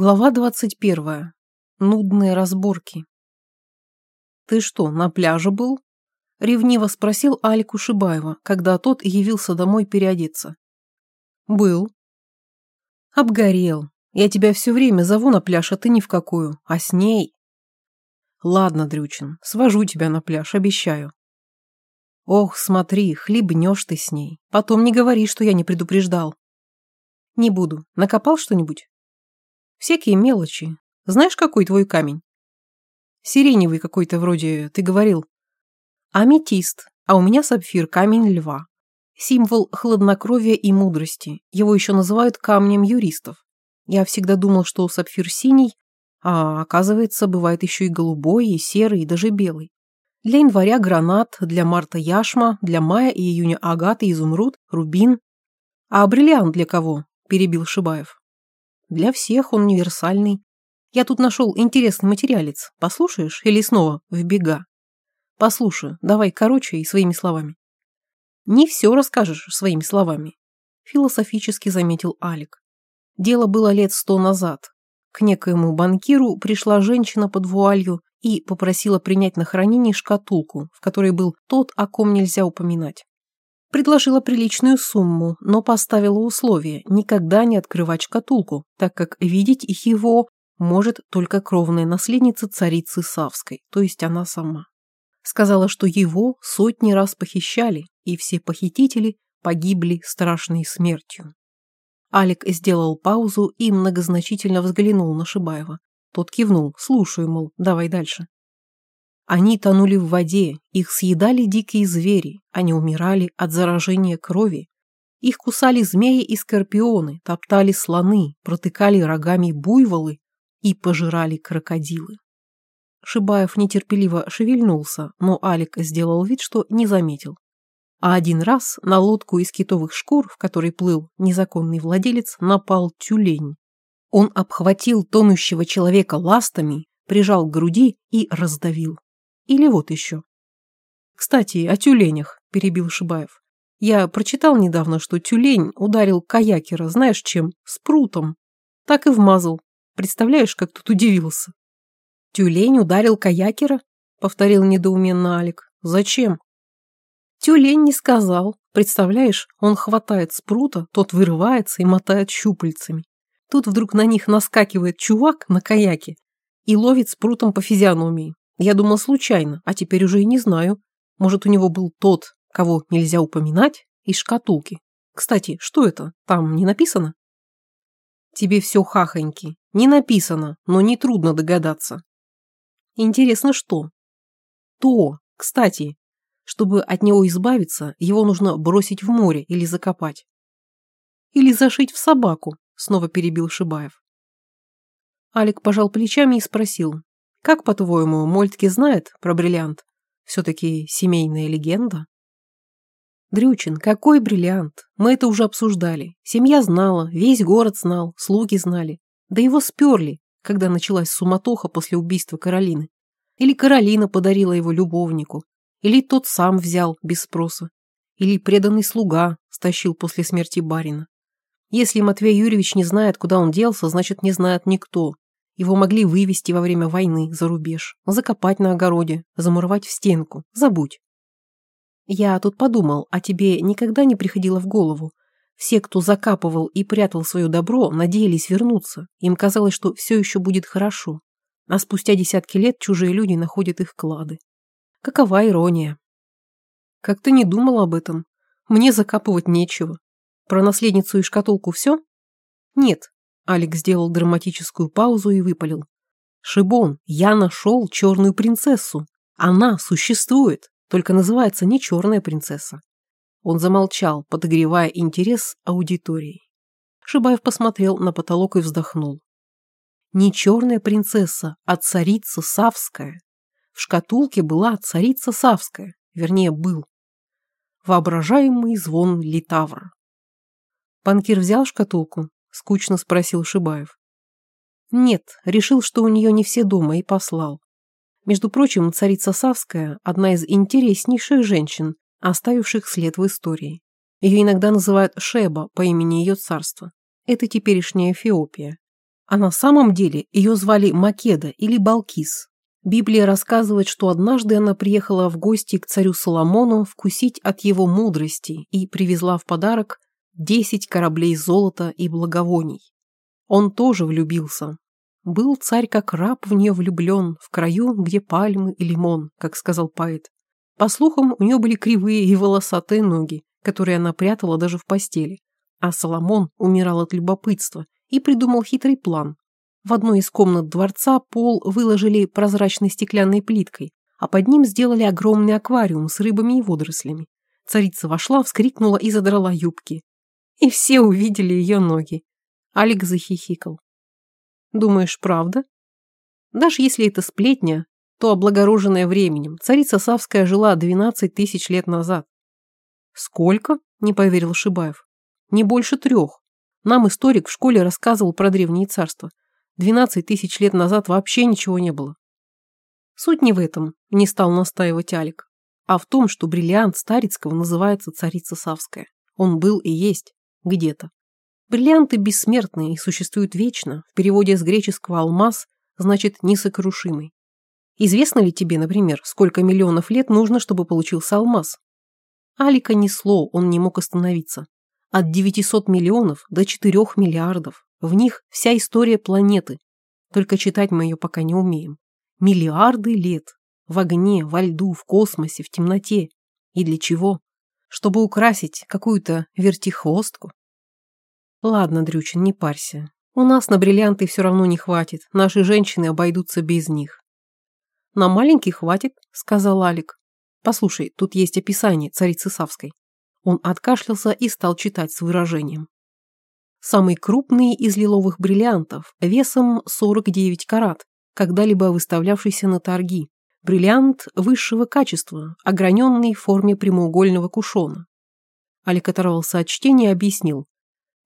Глава двадцать первая. Нудные разборки. «Ты что, на пляже был?» — ревниво спросил Алик Ушибаева, когда тот явился домой переодеться. «Был». «Обгорел. Я тебя все время зову на пляж, а ты ни в какую. А с ней...» «Ладно, Дрючин, свожу тебя на пляж, обещаю». «Ох, смотри, хлебнешь ты с ней. Потом не говори, что я не предупреждал». «Не буду. Накопал что-нибудь?» Всякие мелочи. Знаешь, какой твой камень? Сиреневый какой-то вроде, ты говорил. Аметист, а у меня сапфир, камень льва. Символ хладнокровия и мудрости. Его еще называют камнем юристов. Я всегда думал, что сапфир синий, а оказывается, бывает еще и голубой, и серый, и даже белый. Для января гранат, для марта яшма, для мая и июня агат и изумруд, рубин. А бриллиант для кого? Перебил Шибаев. Для всех он универсальный. Я тут нашел интересный материалец. Послушаешь или снова в бега? Послушаю. Давай короче и своими словами. Не все расскажешь своими словами. Философически заметил Алик. Дело было лет сто назад. К некоему банкиру пришла женщина под вуалью и попросила принять на хранение шкатулку, в которой был тот, о ком нельзя упоминать. Предложила приличную сумму, но поставила условие никогда не открывать шкатулку, так как видеть их его может только кровная наследница царицы Савской, то есть она сама. Сказала, что его сотни раз похищали, и все похитители погибли страшной смертью. Алик сделал паузу и многозначительно взглянул на Шибаева. Тот кивнул, слушаю, мол, давай дальше. Они тонули в воде, их съедали дикие звери, они умирали от заражения крови. Их кусали змеи и скорпионы, топтали слоны, протыкали рогами буйволы и пожирали крокодилы. Шибаев нетерпеливо шевельнулся, но Алик сделал вид, что не заметил. А один раз на лодку из китовых шкур, в которой плыл незаконный владелец, напал тюлень. Он обхватил тонущего человека ластами, прижал к груди и раздавил. Или вот еще. Кстати, о тюленях, перебил Шибаев. Я прочитал недавно, что тюлень ударил каякера, знаешь чем? Спрутом. Так и вмазал. Представляешь, как тут удивился. Тюлень ударил каякера? Повторил недоуменно Алик. Зачем? Тюлень не сказал. Представляешь, он хватает спрута, тот вырывается и мотает щупальцами. Тут вдруг на них наскакивает чувак на каяке и ловит спрутом по физиономии. Я думал случайно, а теперь уже и не знаю. Может, у него был тот, кого нельзя упоминать, из шкатулки. Кстати, что это? Там не написано? Тебе все хахоньки. Не написано, но нетрудно догадаться. Интересно, что? То, кстати, чтобы от него избавиться, его нужно бросить в море или закопать. Или зашить в собаку, снова перебил Шибаев. Алик пожал плечами и спросил, как, по-твоему, Мольтке знает про бриллиант? Все-таки семейная легенда? Дрючин, какой бриллиант? Мы это уже обсуждали. Семья знала, весь город знал, слуги знали. Да его сперли, когда началась суматоха после убийства Каролины. Или Каролина подарила его любовнику. Или тот сам взял без спроса. Или преданный слуга стащил после смерти барина. Если Матвей Юрьевич не знает, куда он делся, значит, не знает никто. Его могли вывести во время войны за рубеж, закопать на огороде, замуровать в стенку. Забудь. Я тут подумал, а тебе никогда не приходило в голову. Все, кто закапывал и прятал свое добро, надеялись вернуться. Им казалось, что все еще будет хорошо. А спустя десятки лет чужие люди находят их клады. Какова ирония? Как ты не думал об этом? Мне закапывать нечего. Про наследницу и шкатулку все? Нет, Алекс сделал драматическую паузу и выпалил. «Шибон, я нашел черную принцессу. Она существует, только называется не черная принцесса». Он замолчал, подогревая интерес аудитории. Шибаев посмотрел на потолок и вздохнул. «Не черная принцесса, а царица Савская. В шкатулке была царица Савская, вернее, был. Воображаемый звон литавр». Банкир взял шкатулку, скучно спросил Шибаев. Нет, решил, что у нее не все дома, и послал. Между прочим, царица Савская – одна из интереснейших женщин, оставивших след в истории. Ее иногда называют Шеба по имени ее царства. Это теперешняя Эфиопия. А на самом деле ее звали Македа или Балкис. Библия рассказывает, что однажды она приехала в гости к царю Соломону вкусить от его мудрости и привезла в подарок десять кораблей золота и благовоний. Он тоже влюбился. Был царь как раб в нее влюблен, в краю, где пальмы и лимон, как сказал поэт. По слухам, у нее были кривые и волосатые ноги, которые она прятала даже в постели. А Соломон умирал от любопытства и придумал хитрый план. В одной из комнат дворца пол выложили прозрачной стеклянной плиткой, а под ним сделали огромный аквариум с рыбами и водорослями. Царица вошла, вскрикнула и задрала юбки. И все увидели ее ноги. Алик захихикал. «Думаешь, правда?» Даже если это сплетня, то облагороженная временем. Царица Савская жила 12 тысяч лет назад. «Сколько?» – не поверил Шибаев. «Не больше трех. Нам историк в школе рассказывал про древние царства. Двенадцать тысяч лет назад вообще ничего не было. Суть не в этом, не стал настаивать Алик, а в том, что бриллиант Старицкого называется царица Савская. Он был и есть где-то. Бриллианты бессмертные и существуют вечно. В переводе с греческого «алмаз» значит «несокрушимый». Известно ли тебе, например, сколько миллионов лет нужно, чтобы получился алмаз? Алика несло, он не мог остановиться. От 900 миллионов до 4 миллиардов. В них вся история планеты. Только читать мы ее пока не умеем. Миллиарды лет. В огне, во льду, в космосе, в темноте. И для чего? Чтобы украсить какую-то вертихвостку? Ладно, Дрючин, не парься. У нас на бриллианты все равно не хватит. Наши женщины обойдутся без них. На маленький хватит, сказал Алик. Послушай, тут есть описание царицы Савской. Он откашлялся и стал читать с выражением. Самый крупный из лиловых бриллиантов, весом 49 карат, когда-либо выставлявшийся на торги. Бриллиант высшего качества, ограненный в форме прямоугольного кушона. Алик оторвался от чтения и объяснил.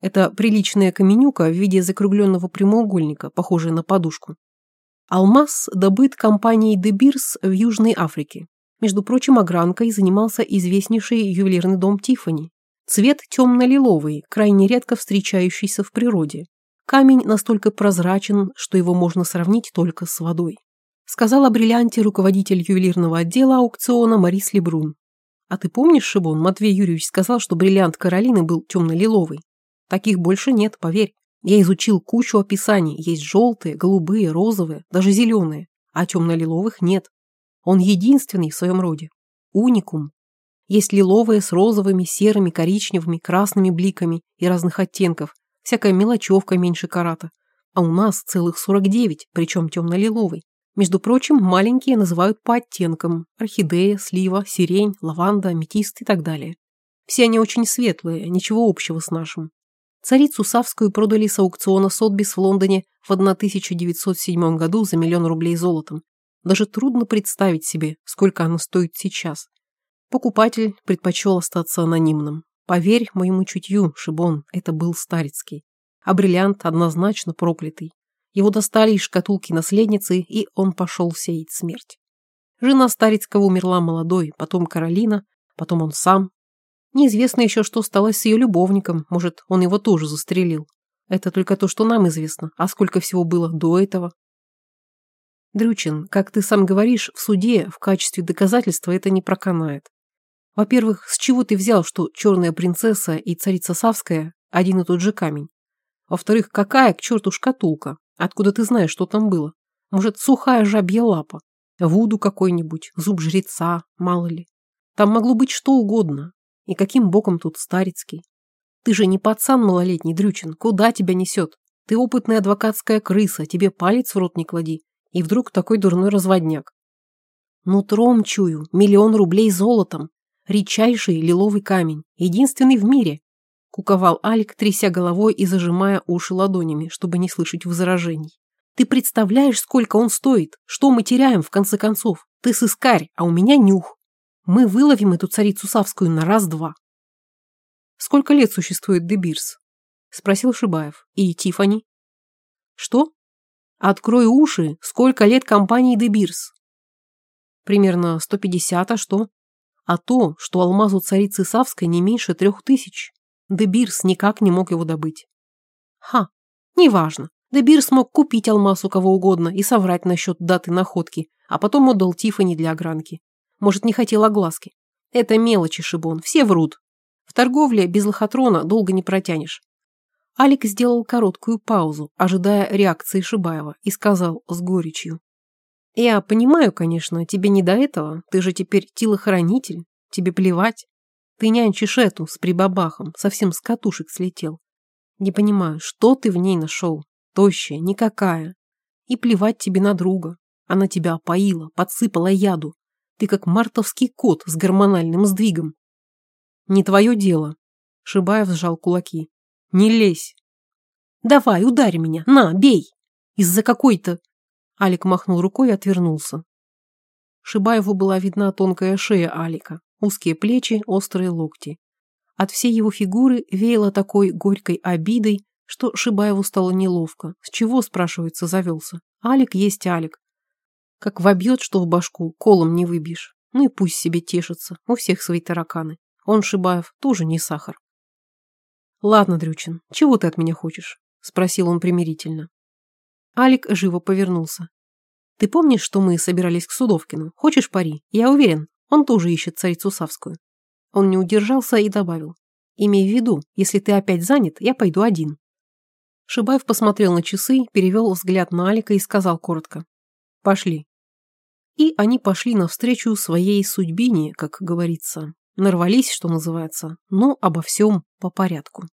Это приличная каменюка в виде закругленного прямоугольника, похожая на подушку. Алмаз добыт компанией De Beers в Южной Африке. Между прочим, огранкой занимался известнейший ювелирный дом Тиффани. Цвет темно-лиловый, крайне редко встречающийся в природе. Камень настолько прозрачен, что его можно сравнить только с водой. Сказал о бриллианте руководитель ювелирного отдела аукциона Марис Лебрун. А ты помнишь, Шибон, Матвей Юрьевич сказал, что бриллиант Каролины был темно-лиловый? Таких больше нет, поверь. Я изучил кучу описаний. Есть желтые, голубые, розовые, даже зеленые. А темно-лиловых нет. Он единственный в своем роде. Уникум. Есть лиловые с розовыми, серыми, коричневыми, красными бликами и разных оттенков. Всякая мелочевка меньше карата. А у нас целых 49, причем темно-лиловый. Между прочим, маленькие называют по оттенкам. Орхидея, слива, сирень, лаванда, аметист и так далее. Все они очень светлые, ничего общего с нашим. Царицу Савскую продали с аукциона Сотбис в Лондоне в 1907 году за миллион рублей золотом. Даже трудно представить себе, сколько она стоит сейчас. Покупатель предпочел остаться анонимным. Поверь моему чутью, Шибон, это был Старицкий. А бриллиант однозначно проклятый. Его достали из шкатулки наследницы, и он пошел сеять смерть. Жена Старицкого умерла молодой, потом Каролина, потом он сам. Неизвестно еще, что стало с ее любовником, может, он его тоже застрелил. Это только то, что нам известно, а сколько всего было до этого. Дрючин, как ты сам говоришь, в суде в качестве доказательства это не проканает. Во-первых, с чего ты взял, что черная принцесса и царица Савская один и тот же камень? Во-вторых, какая к черту шкатулка? Откуда ты знаешь, что там было? Может, сухая жабья лапа? Вуду какой-нибудь, зуб жреца, мало ли. Там могло быть что угодно. И каким боком тут Старицкий? Ты же не пацан малолетний, Дрючин, куда тебя несет? Ты опытная адвокатская крыса, тебе палец в рот не клади. И вдруг такой дурной разводняк. Нутром чую, миллион рублей золотом. Редчайший лиловый камень, единственный в мире. Куковал Алик, тряся головой и зажимая уши ладонями, чтобы не слышать возражений. Ты представляешь, сколько он стоит? Что мы теряем, в конце концов? Ты сыскарь, а у меня нюх. Мы выловим эту царицу Савскую на раз-два. Сколько лет существует Дебирс? Спросил Шибаев. И Тифани? Что? Открой уши, сколько лет компании Дебирс? Примерно 150, а что? А то, что алмазу царицы Савской не меньше трех тысяч. Дебирс никак не мог его добыть. Ха, неважно. Дебир смог купить алмаз у кого угодно и соврать насчет даты находки, а потом отдал Тифани для огранки. Может, не хотел огласки. Это мелочи, Шибон, все врут. В торговле без лохотрона долго не протянешь. Алик сделал короткую паузу, ожидая реакции Шибаева, и сказал с горечью. «Я понимаю, конечно, тебе не до этого. Ты же теперь телохранитель. Тебе плевать. Ты нянчишь эту с прибабахом, совсем с катушек слетел. Не понимаю, что ты в ней нашел? Тощая, никакая. И плевать тебе на друга. Она тебя опоила, подсыпала яду. Ты как мартовский кот с гормональным сдвигом. Не твое дело. Шибаев сжал кулаки. Не лезь. Давай, ударь меня. На, бей. Из-за какой-то... Алик махнул рукой и отвернулся. Шибаеву была видна тонкая шея Алика, узкие плечи, острые локти. От всей его фигуры веяло такой горькой обидой, что Шибаеву стало неловко. С чего, спрашивается, завелся? Алик есть Алик. Как вобьет, что в башку, колом не выбьешь. Ну и пусть себе тешится, у всех свои тараканы. Он, Шибаев, тоже не сахар. «Ладно, Дрючин, чего ты от меня хочешь?» – спросил он примирительно. Алик живо повернулся. «Ты помнишь, что мы собирались к Судовкину? Хочешь пари? Я уверен, он тоже ищет царицу Савскую». Он не удержался и добавил. «Имей в виду, если ты опять занят, я пойду один». Шибаев посмотрел на часы, перевел взгляд на Алика и сказал коротко. «Пошли». И они пошли навстречу своей судьбине, как говорится. Нарвались, что называется, но обо всем по порядку.